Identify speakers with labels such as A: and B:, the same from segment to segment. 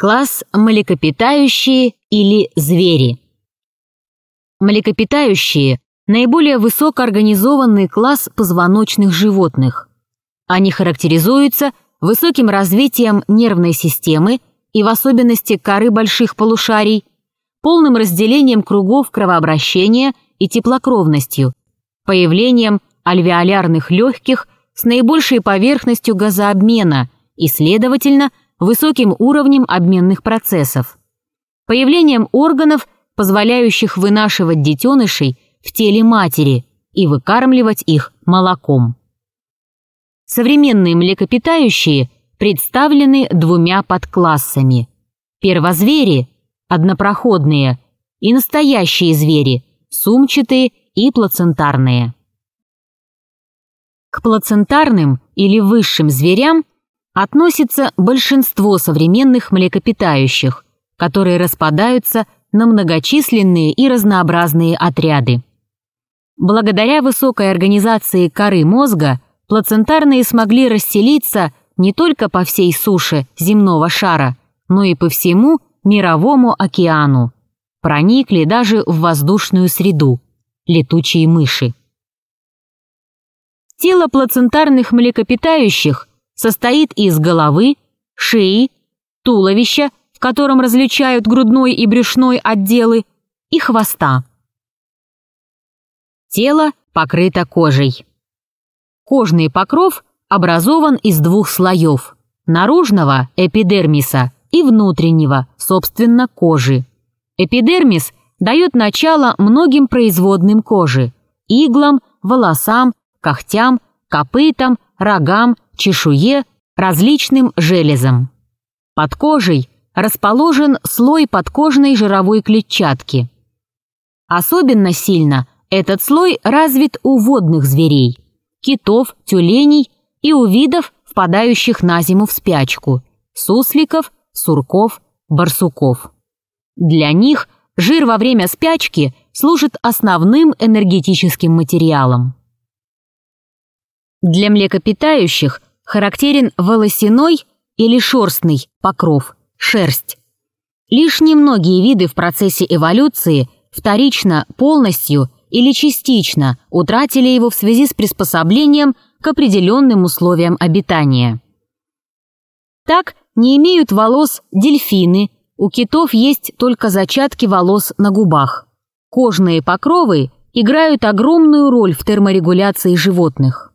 A: Класс млекопитающие или звери. Млекопитающие – наиболее высокоорганизованный класс позвоночных животных. Они характеризуются высоким развитием нервной системы и в особенности коры больших полушарий, полным разделением кругов кровообращения и теплокровностью, появлением альвеолярных легких с наибольшей поверхностью газообмена и, следовательно, высоким уровнем обменных процессов, появлением органов, позволяющих вынашивать детенышей в теле матери и выкармливать их молоком. Современные млекопитающие представлены двумя подклассами. Первозвери – однопроходные, и настоящие звери – сумчатые и плацентарные. К плацентарным или высшим зверям относится большинство современных млекопитающих, которые распадаются на многочисленные и разнообразные отряды. Благодаря высокой организации коры мозга плацентарные смогли расселиться не только по всей суше земного шара, но и по всему мировому океану. Проникли даже в воздушную среду – летучие мыши. Тело плацентарных млекопитающих состоит из головы, шеи, туловища, в котором различают грудной и брюшной отделы, и хвоста. Тело покрыто кожей. Кожный покров образован из двух слоев – наружного – эпидермиса и внутреннего, собственно, кожи. Эпидермис дает начало многим производным кожи – иглам, волосам, когтям, копытам, рогам, чешуе, различным железам. Под кожей расположен слой подкожной жировой клетчатки. Особенно сильно этот слой развит у водных зверей – китов, тюленей и у видов, впадающих на зиму в спячку – сусликов, сурков, барсуков. Для них жир во время спячки служит основным энергетическим материалом. Для млекопитающих характерен волосяной или шерстный покров, шерсть. Лишь немногие виды в процессе эволюции вторично, полностью или частично утратили его в связи с приспособлением к определенным условиям обитания. Так не имеют волос дельфины, у китов есть только зачатки волос на губах. Кожные покровы играют огромную роль в терморегуляции животных.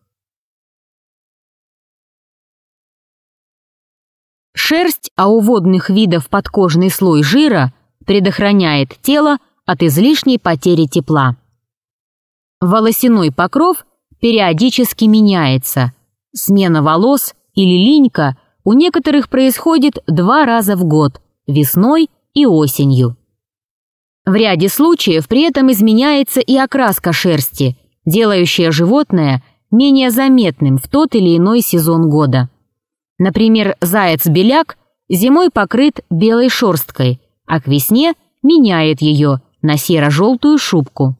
A: Шерсть, а у водных видов подкожный слой жира предохраняет тело от излишней потери тепла. Волосяной покров периодически меняется. Смена волос или линька у некоторых происходит два раза в год – весной и осенью. В ряде случаев при этом изменяется и окраска шерсти, делающая животное менее заметным в тот или иной сезон года. Например, заяц-беляк зимой покрыт белой шерсткой, а к весне меняет ее на серо-желтую шубку.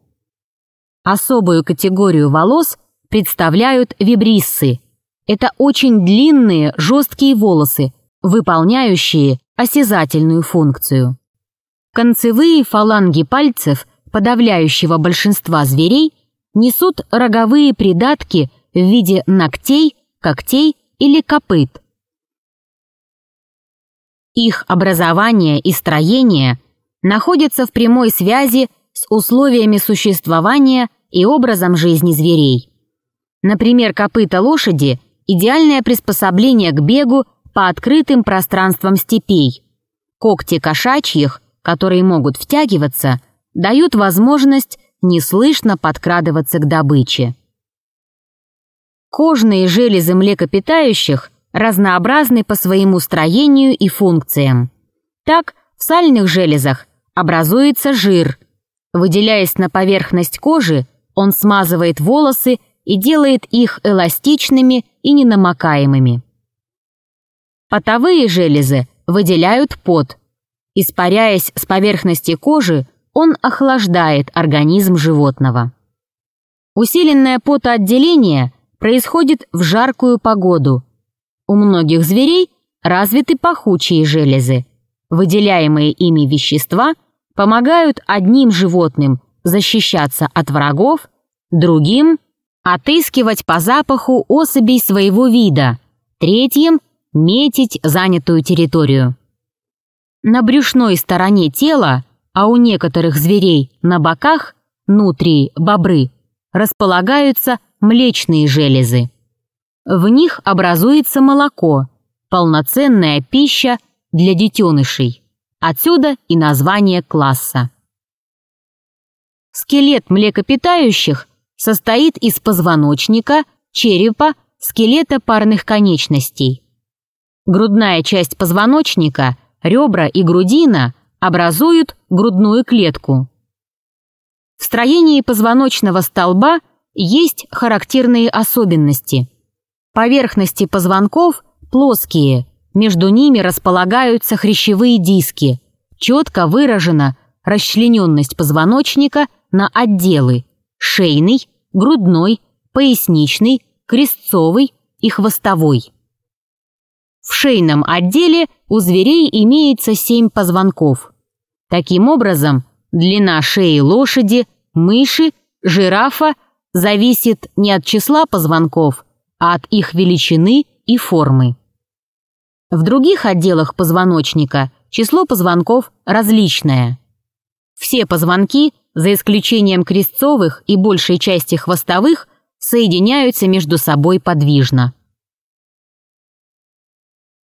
A: Особую категорию волос представляют вибриссы. Это очень длинные жесткие волосы, выполняющие осязательную функцию. Концевые фаланги пальцев подавляющего большинства зверей несут роговые придатки в виде ногтей, когтей или копыт. Их образование и строение находятся в прямой связи с условиями существования и образом жизни зверей. Например, копыта лошади – идеальное приспособление к бегу по открытым пространствам степей. Когти кошачьих, которые могут втягиваться, дают возможность неслышно подкрадываться к добыче. Кожные железы млекопитающих разнообразны по своему строению и функциям. Так, в сальных железах образуется жир. Выделяясь на поверхность кожи, он смазывает волосы и делает их эластичными и ненамокаемыми. Потовые железы выделяют пот. Испаряясь с поверхности кожи, он охлаждает организм животного. Усиленное потоотделение происходит в жаркую погоду – у многих зверей развиты пахучие железы. выделяемые ими вещества помогают одним животным защищаться от врагов, другим – отыскивать по запаху особей своего вида, третьим – метить занятую территорию. На брюшной стороне тела, а у некоторых зверей на боках, нутрии, бобры, располагаются млечные железы. В них образуется молоко, полноценная пища для детенышей. Отсюда и название класса. Скелет млекопитающих состоит из позвоночника, черепа, скелета парных конечностей. Грудная часть позвоночника, ребра и грудина образуют грудную клетку. В строении позвоночного столба есть характерные особенности. Поверхности позвонков плоские, между ними располагаются хрящевые диски. Четко выражена расчлененность позвоночника на отделы – шейный, грудной, поясничный, крестцовый и хвостовой. В шейном отделе у зверей имеется семь позвонков. Таким образом, длина шеи лошади, мыши, жирафа зависит не от числа позвонков, а от их величины и формы. В других отделах позвоночника число позвонков различное. Все позвонки, за исключением крестцовых и большей части хвостовых, соединяются между собой подвижно.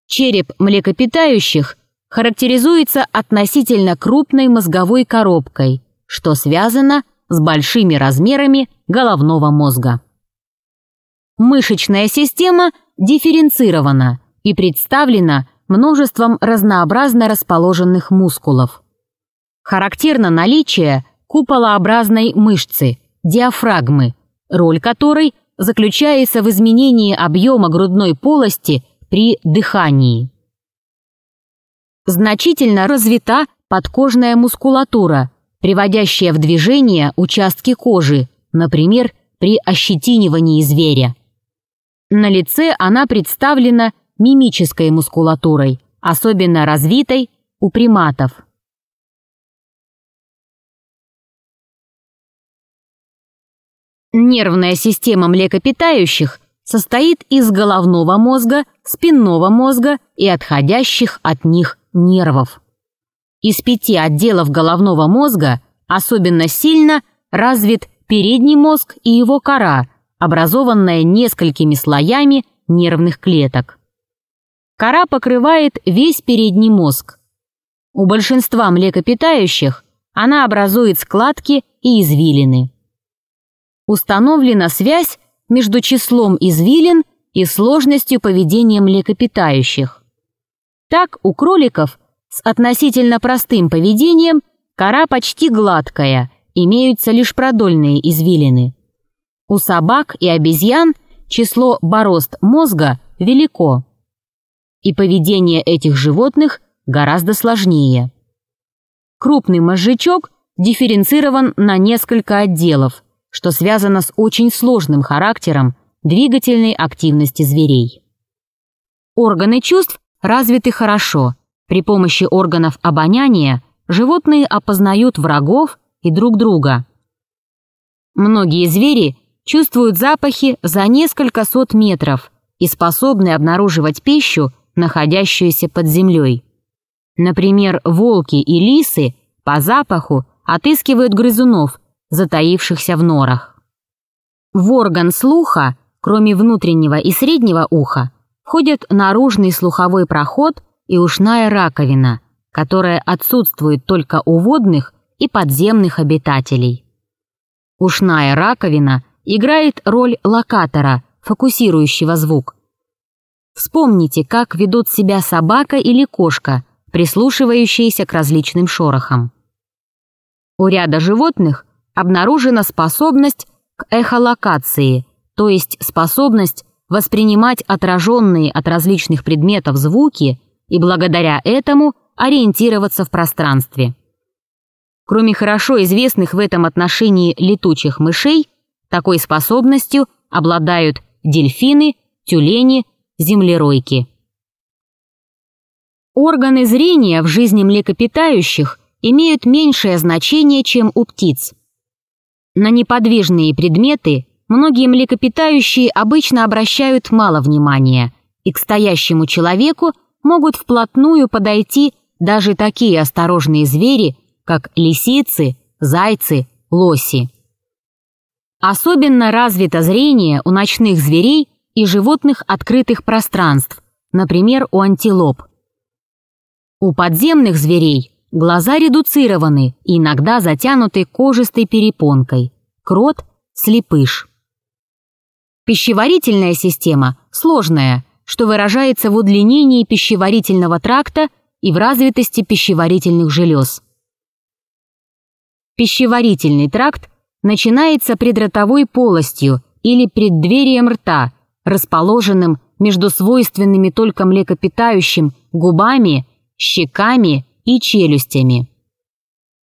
A: Череп млекопитающих характеризуется относительно крупной мозговой коробкой, что связано с большими размерами головного мозга. Мышечная система дифференцирована – и представлена множеством разнообразно расположенных мускулов. Характерно наличие куполообразной мышцы, диафрагмы, роль которой заключается в изменении объема грудной полости при дыхании. Значительно развита подкожная мускулатура, приводящая в движение участки кожи, например, при ощетинивании зверя. На лице она представлена мимической мускулатурой, особенно развитой у приматов. Нервная система млекопитающих состоит из головного мозга, спинного мозга и отходящих от них нервов. Из пяти отделов головного мозга особенно сильно развит передний мозг и его кора, образованная несколькими слоями нервных клеток. Кора покрывает весь передний мозг. У большинства млекопитающих она образует складки и извилины. Установлена связь между числом извилин и сложностью поведения млекопитающих. Так у кроликов с относительно простым поведением кора почти гладкая, имеются лишь продольные извилины. У собак и обезьян число борозд мозга велико и поведение этих животных гораздо сложнее. Крупный мозжечок дифференцирован на несколько отделов, что связано с очень сложным характером двигательной активности зверей. Органы чувств развиты хорошо. При помощи органов обоняния животные опознают врагов и друг друга. Многие звери чувствуют запахи за несколько сот метров и способны обнаруживать пищу находящуюся под землей. Например, волки и лисы по запаху отыскивают грызунов, затаившихся в норах. В орган слуха, кроме внутреннего и среднего уха, входят наружный слуховой проход и ушная раковина, которая отсутствует только у водных и подземных обитателей. Ушная раковина играет роль локатора, фокусирующего звук, Вспомните, как ведут себя собака или кошка, прислушивающиеся к различным шорохам. У ряда животных обнаружена способность к эхолокации, то есть способность воспринимать отраженные от различных предметов звуки и благодаря этому ориентироваться в пространстве. Кроме хорошо известных в этом отношении летучих мышей, такой способностью обладают дельфины, тюлени землеройки. Органы зрения в жизни млекопитающих имеют меньшее значение, чем у птиц. На неподвижные предметы многие млекопитающие обычно обращают мало внимания, и к стоящему человеку могут вплотную подойти даже такие осторожные звери, как лисицы, зайцы, лоси. Особенно развито зрение у ночных зверей и животных открытых пространств, например, у антилоп. У подземных зверей глаза редуцированы и иногда затянуты кожистой перепонкой. Крот – слепыш. Пищеварительная система сложная, что выражается в удлинении пищеварительного тракта и в развитости пищеварительных желез. Пищеварительный тракт начинается предротовой полостью или преддверием рта, расположенным между свойственными только млекопитающим губами, щеками и челюстями.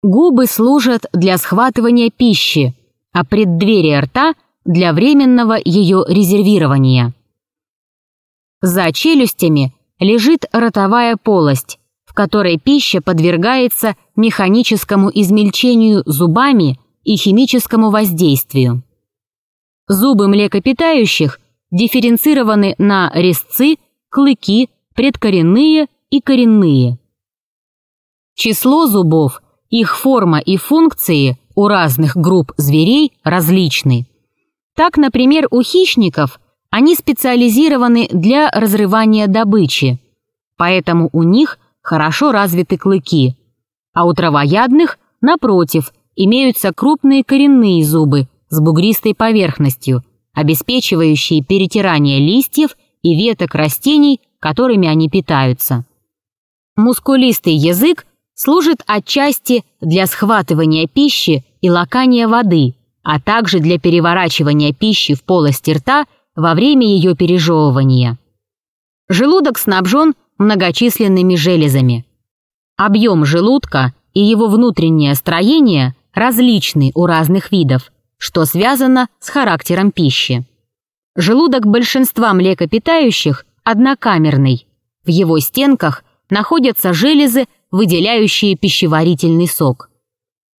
A: Губы служат для схватывания пищи, а преддверие рта – для временного ее резервирования. За челюстями лежит ротовая полость, в которой пища подвергается механическому измельчению зубами и химическому воздействию. Зубы млекопитающих дифференцированы на резцы, клыки, предкоренные и коренные. Число зубов, их форма и функции у разных групп зверей различны. Так, например, у хищников они специализированы для разрывания добычи, поэтому у них хорошо развиты клыки, а у травоядных, напротив, имеются крупные коренные зубы с бугристой поверхностью, обеспечивающие перетирание листьев и веток растений, которыми они питаются. Мускулистый язык служит отчасти для схватывания пищи и лакания воды, а также для переворачивания пищи в полости рта во время ее пережевывания. Желудок снабжен многочисленными железами. Объем желудка и его внутреннее строение различны у разных видов, что связано с характером пищи. Желудок большинства млекопитающих однокамерный. В его стенках находятся железы, выделяющие пищеварительный сок.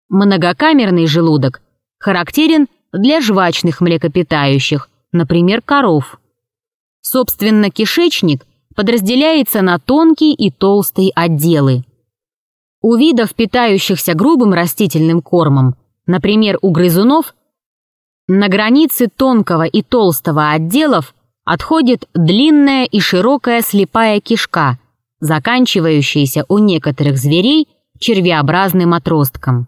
A: Многокамерный желудок характерен для жвачных млекопитающих, например, коров. Собственно, кишечник подразделяется на тонкий и толстый отделы. У видов, питающихся грубым растительным кормом, например, у грызунов, на границе тонкого и толстого отделов отходит длинная и широкая слепая кишка, заканчивающаяся у некоторых зверей червеобразным отростком.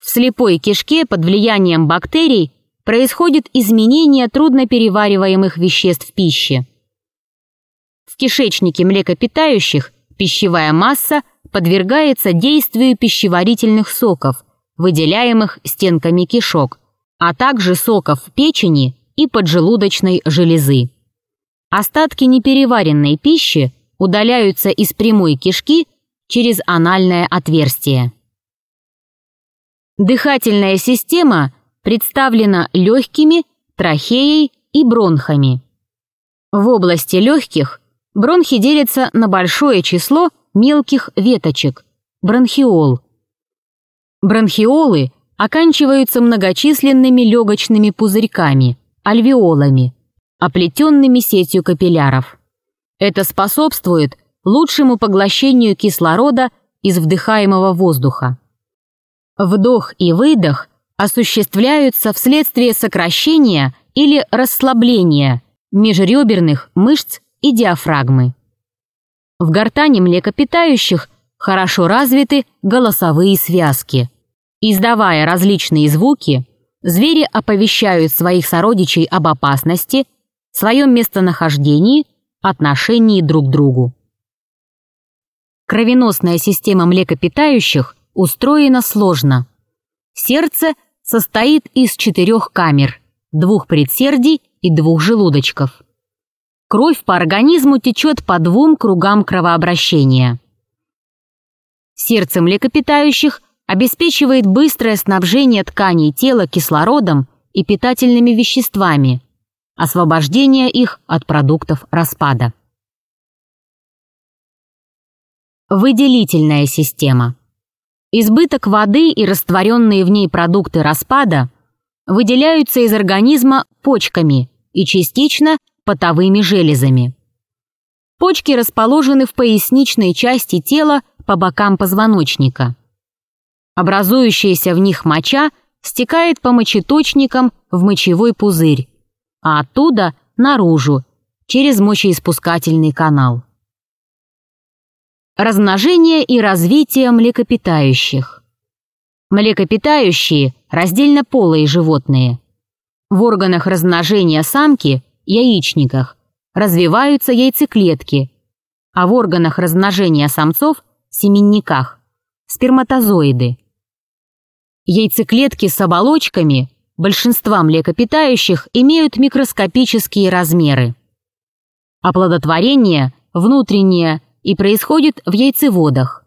A: В слепой кишке под влиянием бактерий происходит изменение трудноперевариваемых веществ в пище. В кишечнике млекопитающих пищевая масса подвергается действию пищеварительных соков, выделяемых стенками кишок, а также соков печени и поджелудочной железы. Остатки непереваренной пищи удаляются из прямой кишки через анальное отверстие. Дыхательная система представлена легкими, трахеей и бронхами. В области легких бронхи делятся на большое число мелких веточек – бронхиол. Бронхиолы оканчиваются многочисленными легочными пузырьками – альвеолами, оплетенными сетью капилляров. Это способствует лучшему поглощению кислорода из вдыхаемого воздуха. Вдох и выдох осуществляются вследствие сокращения или расслабления межреберных мышц и диафрагмы. В гортане млекопитающих хорошо развиты голосовые связки. Издавая различные звуки, звери оповещают своих сородичей об опасности, своем местонахождении, отношении друг к другу. Кровеносная система млекопитающих устроена сложно. Сердце состоит из четырех камер, двух предсердий и двух желудочков. Кровь по организму течет по двум кругам кровообращения. Сердце млекопитающих обеспечивает быстрое снабжение тканей тела кислородом и питательными веществами, освобождение их от продуктов распада. Выделительная система. Избыток воды и растворенные в ней продукты распада выделяются из организма почками и частично потовыми железами. Почки расположены в поясничной части тела по бокам позвоночника. Образующаяся в них моча стекает по мочеточникам в мочевой пузырь, а оттуда наружу, через мочеиспускательный канал. Размножение и развитие млекопитающих. Млекопитающие – раздельно полые животные. В органах размножения самки, яичниках, развиваются яйцеклетки, а в органах размножения самцов – семенниках – сперматозоиды. Яйцеклетки с оболочками большинства млекопитающих имеют микроскопические размеры. Оплодотворение внутреннее и происходит в яйцеводах.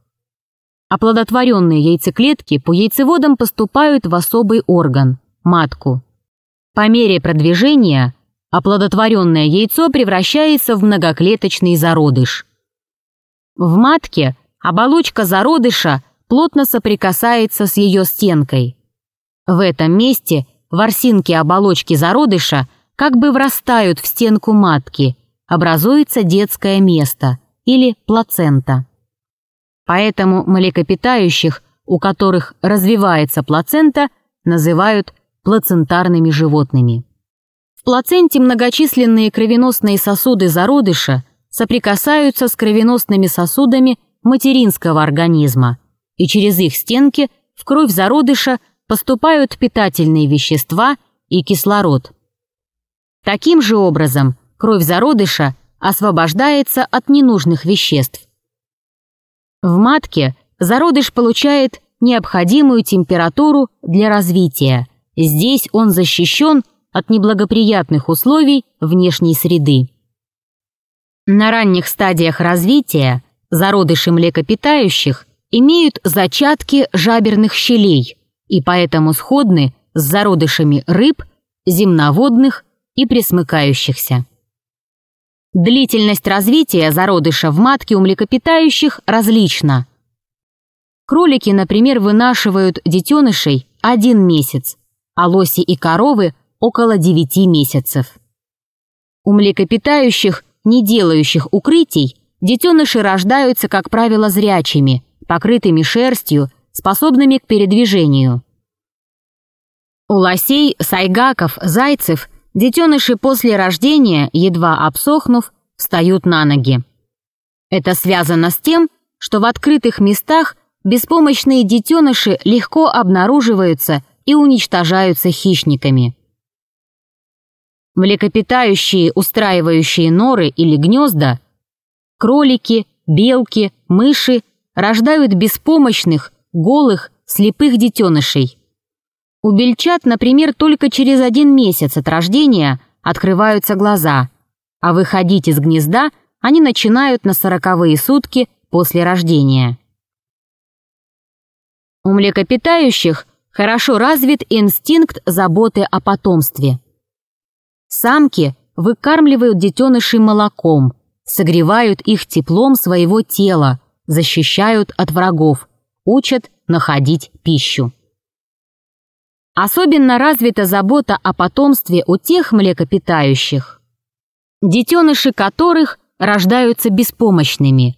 A: Оплодотворенные яйцеклетки по яйцеводам поступают в особый орган – матку. По мере продвижения оплодотворенное яйцо превращается в многоклеточный зародыш. В матке оболочка зародыша плотно соприкасается с ее стенкой. В этом месте ворсинки оболочки зародыша как бы врастают в стенку матки – образуется детское место или плацента. Поэтому млекопитающих, у которых развивается плацента, называют плацентарными животными. Плаценте многочисленные кровеносные сосуды зародыша соприкасаются с кровеносными сосудами материнского организма, и через их стенки в кровь зародыша поступают питательные вещества и кислород. Таким же образом кровь зародыша освобождается от ненужных веществ. В матке зародыш получает необходимую температуру для развития. Здесь он защищен от неблагоприятных условий внешней среды. На ранних стадиях развития зародыши млекопитающих имеют зачатки жаберных щелей и поэтому сходны с зародышами рыб, земноводных и пресмыкающихся. Длительность развития зародыша в матке у млекопитающих различна. Кролики, например, вынашивают детенышей один месяц, а лоси и коровы – около 9 месяцев. У млекопитающих, не делающих укрытий, детеныши рождаются, как правило, зрячими, покрытыми шерстью, способными к передвижению. У лосей, сайгаков, зайцев Детеныши после рождения, едва обсохнув, встают на ноги. Это связано с тем, что в открытых местах беспомощные детеныши легко обнаруживаются и уничтожаются хищниками. Млекопитающие, устраивающие норы или гнезда, кролики, белки, мыши рождают беспомощных, голых, слепых детенышей. У бельчат, например, только через один месяц от рождения открываются глаза, а выходить из гнезда они начинают на сороковые сутки после рождения. У млекопитающих хорошо развит инстинкт заботы о потомстве. Самки выкармливают детенышей молоком, согревают их теплом своего тела, защищают от врагов, учат находить пищу. Особенно развита забота о потомстве у тех млекопитающих, детеныши которых рождаются беспомощными.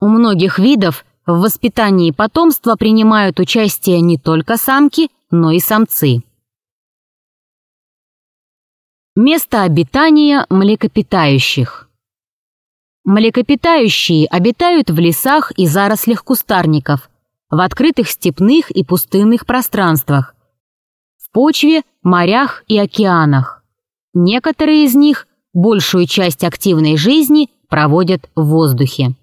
A: У многих видов в воспитании потомства принимают участие не только самки, но и самцы. Место обитания млекопитающих Млекопитающие обитают в лесах и зарослях кустарников – в открытых степных и пустынных пространствах, в почве, морях и океанах. Некоторые из них большую часть активной жизни проводят в воздухе.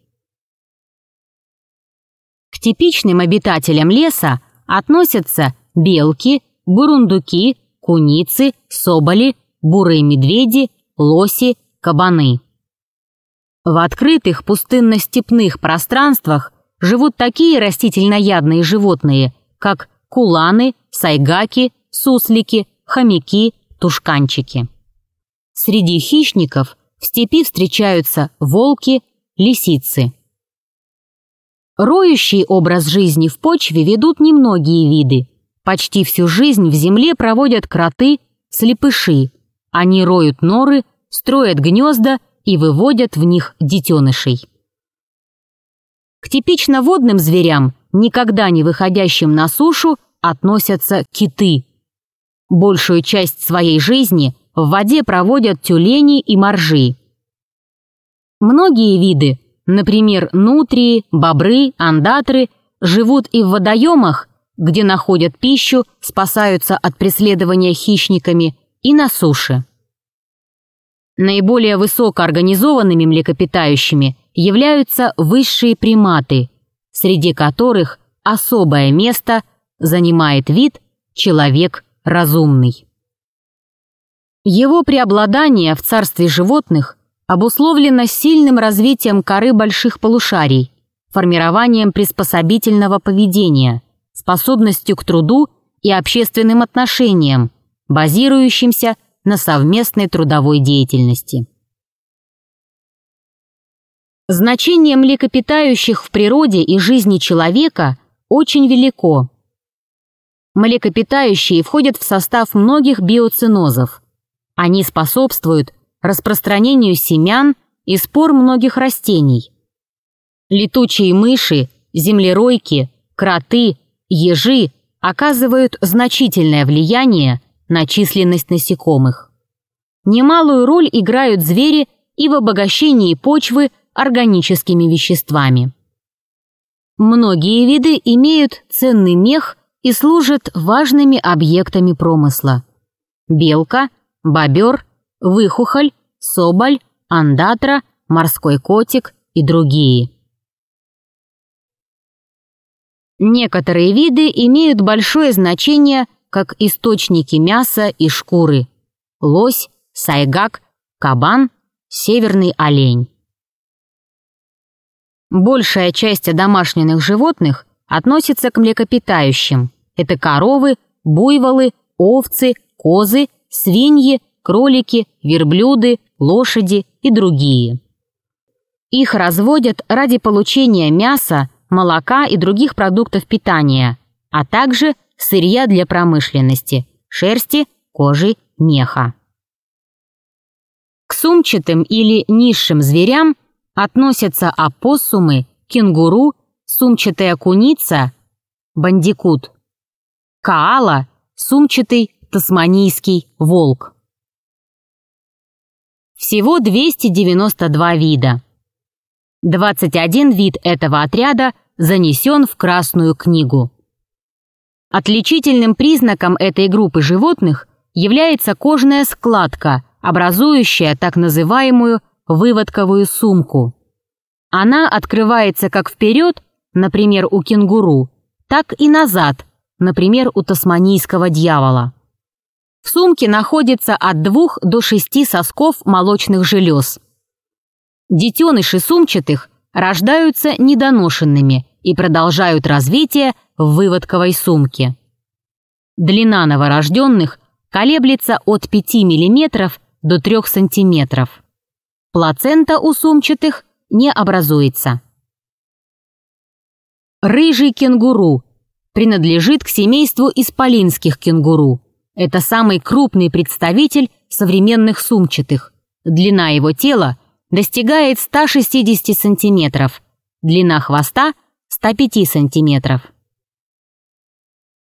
A: К типичным обитателям леса относятся белки, бурундуки, куницы, соболи, бурые медведи, лоси, кабаны. В открытых пустынно-степных пространствах живут такие растительноядные животные, как куланы, сайгаки, суслики, хомяки, тушканчики. Среди хищников в степи встречаются волки, лисицы. Роющий образ жизни в почве ведут немногие виды. Почти всю жизнь в земле проводят кроты, слепыши. Они роют норы, строят гнезда и выводят в них детенышей. К типично водным зверям, никогда не выходящим на сушу, относятся киты. Большую часть своей жизни в воде проводят тюлени и моржи. Многие виды, например, нутрии, бобры, андатры, живут и в водоемах, где находят пищу, спасаются от преследования хищниками, и на суше. Наиболее высокоорганизованными млекопитающими являются высшие приматы, среди которых особое место занимает вид человек разумный. Его преобладание в царстве животных обусловлено сильным развитием коры больших полушарий, формированием приспособительного поведения, способностью к труду и общественным отношениям, базирующимся на совместной трудовой деятельности. Значение млекопитающих в природе и жизни человека очень велико. Млекопитающие входят в состав многих биоцинозов. Они способствуют распространению семян и спор многих растений. Летучие мыши, землеройки, кроты, ежи оказывают значительное влияние на численность насекомых. Немалую роль играют звери и в обогащении почвы органическими веществами. Многие виды имеют ценный мех и служат важными объектами промысла. Белка, бобер, выхухоль, соболь, андатра, морской котик и другие. Некоторые виды имеют большое значение как источники мяса и шкуры. Лось, сайгак, кабан, северный олень. Большая часть домашних животных относится к млекопитающим. Это коровы, буйволы, овцы, козы, свиньи, кролики, верблюды, лошади и другие. Их разводят ради получения мяса, молока и других продуктов питания, а также сырья для промышленности, шерсти, кожи, меха. К сумчатым или низшим зверям относятся опоссумы, кенгуру, сумчатая куница, бандикут, каала, сумчатый тасманийский волк. Всего 292 вида. 21 вид этого отряда занесен в Красную книгу. Отличительным признаком этой группы животных является кожная складка, образующая так называемую выводковую сумку. Она открывается как вперед, например, у кенгуру, так и назад, например, у тасманийского дьявола. В сумке находится от двух до шести сосков молочных желез. Детеныши сумчатых рождаются недоношенными и продолжают развитие в выводковой сумке. Длина новорожденных колеблется от 5 мм до 3 см. Плацента у сумчатых не образуется. Рыжий кенгуру принадлежит к семейству исполинских кенгуру. Это самый крупный представитель современных сумчатых. Длина его тела достигает 160 сантиметров, длина хвоста – 105 сантиметров.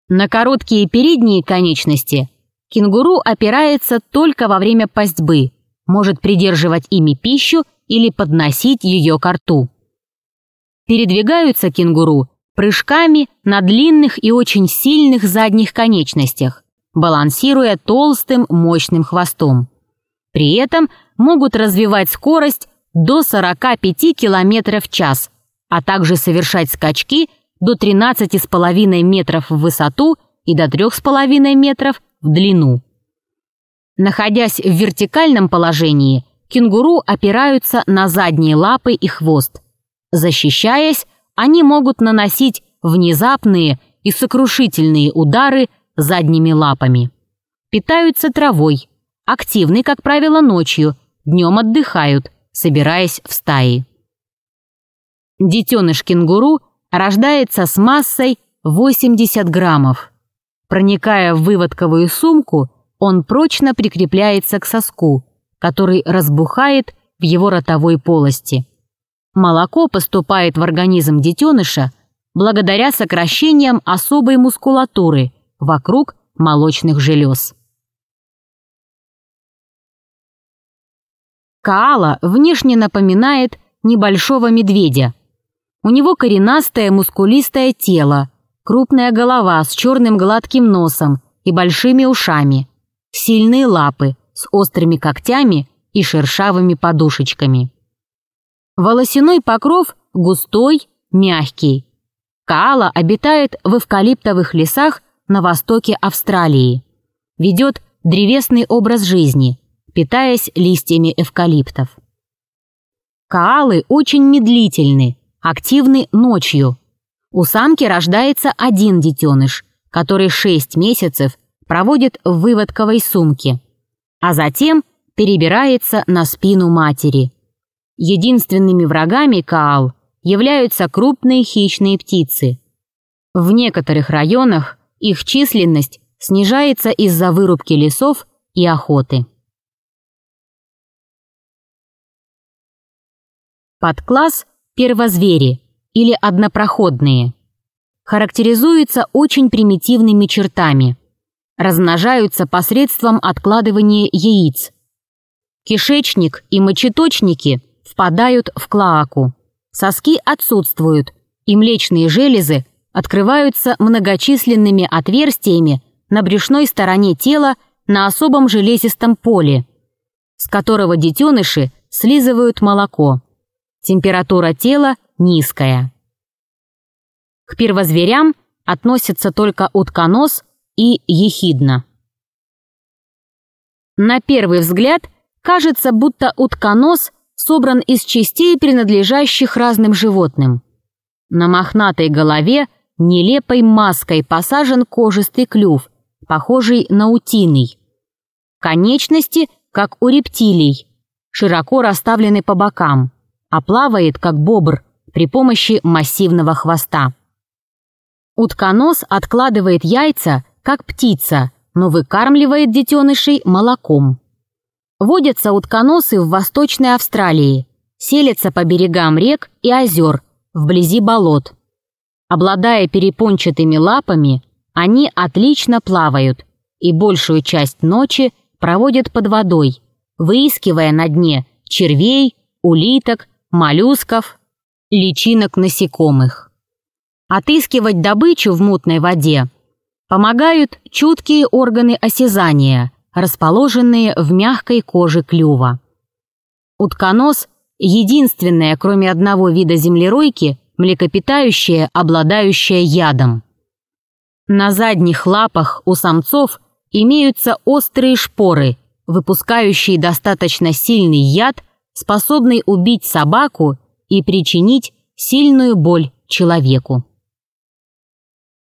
A: На короткие передние конечности кенгуру опирается только во время пастьбы, может придерживать ими пищу или подносить ее к рту. Передвигаются кенгуру прыжками на длинных и очень сильных задних конечностях, балансируя толстым мощным хвостом. При этом могут развивать скорость до 45 км в час, а также совершать скачки до 13,5 метров в высоту и до 3,5 метров в длину. Находясь в вертикальном положении, кенгуру опираются на задние лапы и хвост. Защищаясь, они могут наносить внезапные и сокрушительные удары задними лапами. Питаются травой, активны, как правило, ночью, днем отдыхают, собираясь в стаи. Детеныш кенгуру рождается с массой 80 граммов. Проникая в выводковую сумку, он прочно прикрепляется к соску, который разбухает в его ротовой полости. Молоко поступает в организм детеныша благодаря сокращениям особой мускулатуры вокруг молочных желез. Каала внешне напоминает небольшого медведя. У него коренастое мускулистое тело, крупная голова с черным гладким носом и большими ушами, сильные лапы с острыми когтями и шершавыми подушечками. Волосяной покров густой, мягкий. Каала обитает в эвкалиптовых лесах на востоке Австралии. Ведет древесный образ жизни, питаясь листьями эвкалиптов. Каалы очень медлительны, активны ночью. У самки рождается один детеныш, который 6 месяцев проводит в выводковой сумке, а затем перебирается на спину матери. Единственными врагами Каал являются крупные хищные птицы. В некоторых районах их численность снижается из-за вырубки лесов и охоты. Подкласс первозвери или однопроходные характеризуется очень примитивными чертами. Размножаются посредством откладывания яиц. Кишечник и мочеточники впадают в клоаку. Соски отсутствуют, и млечные железы открываются многочисленными отверстиями на брюшной стороне тела на особом железистом поле, с которого детеныши слизывают молоко. Температура тела низкая. К первозверям относятся только утконос и ехидна. На первый взгляд кажется, будто утконос собран из частей, принадлежащих разным животным. На мохнатой голове нелепой маской посажен кожистый клюв, похожий на утиный. Конечности, как у рептилий, широко расставлены по бокам, а плавает, как бобр, при помощи массивного хвоста. Утконос откладывает яйца, как птица, но выкармливает детенышей молоком. Водятся утконосы в Восточной Австралии, селятся по берегам рек и озер, вблизи болот. Обладая перепончатыми лапами, они отлично плавают и большую часть ночи проводят под водой, выискивая на дне червей, улиток, моллюсков, личинок насекомых. Отыскивать добычу в мутной воде помогают чуткие органы осязания, расположенные в мягкой коже клюва. Утконос – единственная, кроме одного вида землеройки, млекопитающая, обладающая ядом. На задних лапах у самцов имеются острые шпоры, выпускающие достаточно сильный яд, способный убить собаку и причинить сильную боль человеку.